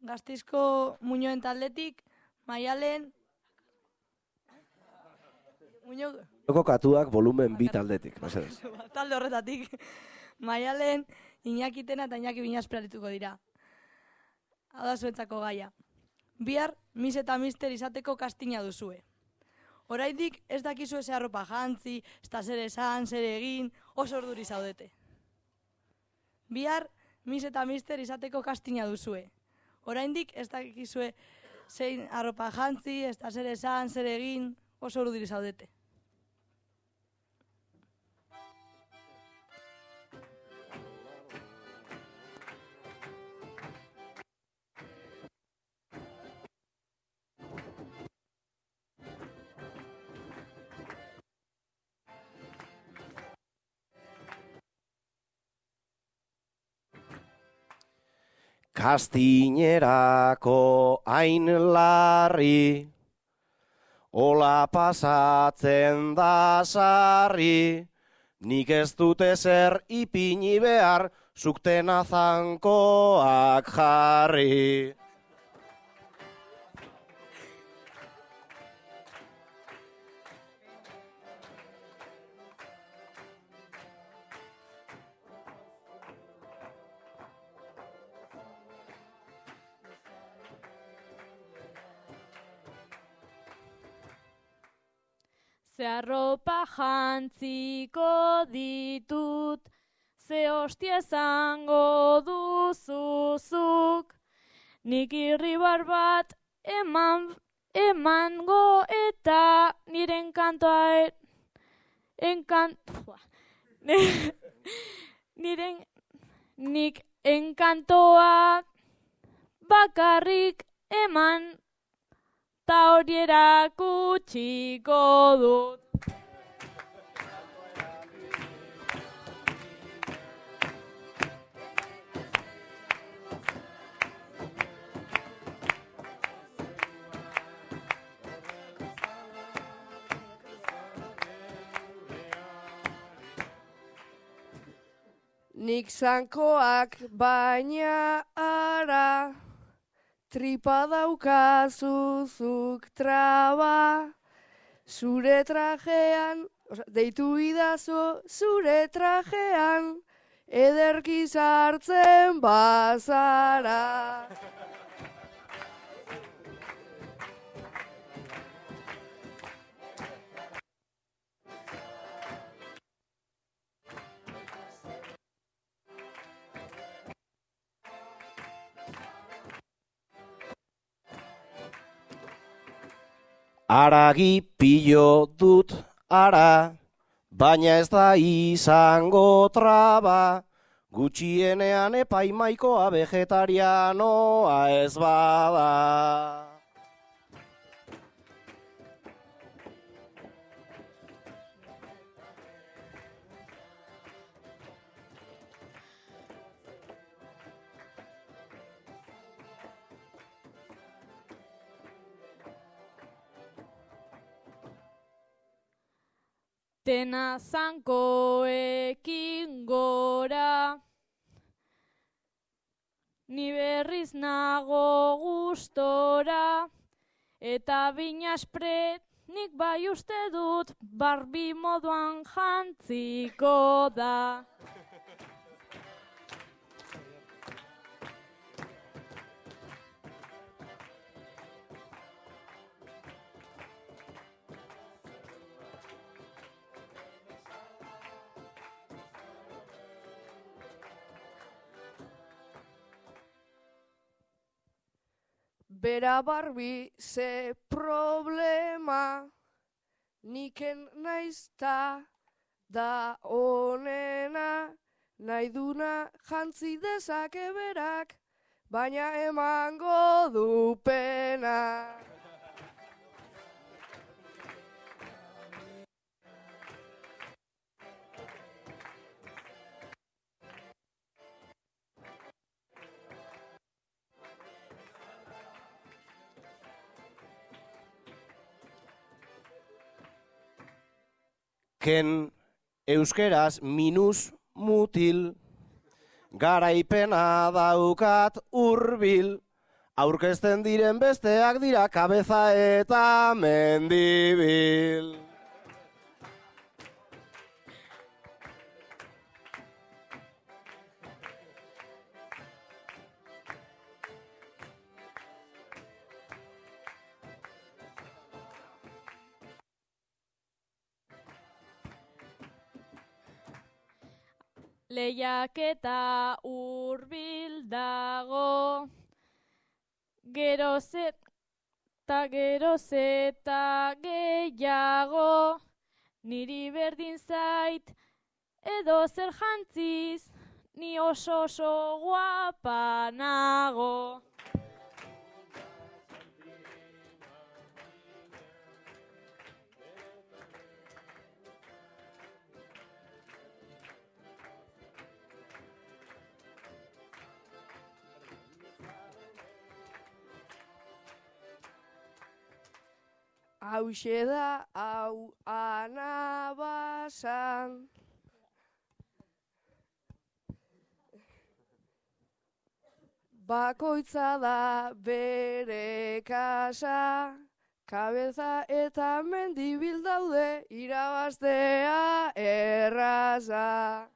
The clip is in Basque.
gaztizko muñoen taldetik, maialen... Muño... Joko katuak volumen bi taldetik, mesedez. talde horretatik. Maialen, Iñakitena eta Iñaki Binazperarituko dira. Hau da zuentzako gaia. Bihar, mis eta mister izateko kastina duzue. Oraindik ez dakizu eze arropa jantzi, ez da zer esan, zer egin, oso orduri zaudete. Bihar, mis eta mister izateko kastina duzue. Oraindik ez dakizue zein arropa jantzi, ez da zer esan, zer egin, oso orduri zaudete. Kastinerako hain larri, Ola pasatzen da sarri, nik ez dute zer ipini behar, suktena zankoak jarri. Ze arropa jantziko ditut, ze hostia esango duzuzuk. Nik irribar bat eman, emango eta niren kantoa e, enkan, niren nik enkantoa bakarrik eman ta hori erakutsiko dut. Nik zankoak baina ara, tripa daukazuzuk traba, zure trajean, oza, deitu idazo zure trajean, ederki sartzen bazara. Aragi pilo dut ara, baina ez da izango traba, gutxienean epaimaikoa vegetarianoa ez bada. Dena zankoekin gora, ni berriz nago gustora, eta binaspret nik bai uste dut barbi moduan jantziko da. Bera barbi ze problema, niken naizta da onena, nahi duna jantzi dezake berak, baina emango du pena. Ken euskeraz minus mutil, garaipena daukat urbil, Aurkezten diren besteak dira kabeza eta mendibil. Lehiak eta urbil dago, geroz eta geroz eta gehiago, niri berdin zait, edo zer jantziz, ni oso oso guapa nago. Hauxe da, hau anabasan. Bakoitza da bere kasa, kabeza eta mendibil daude irabaztea erraza.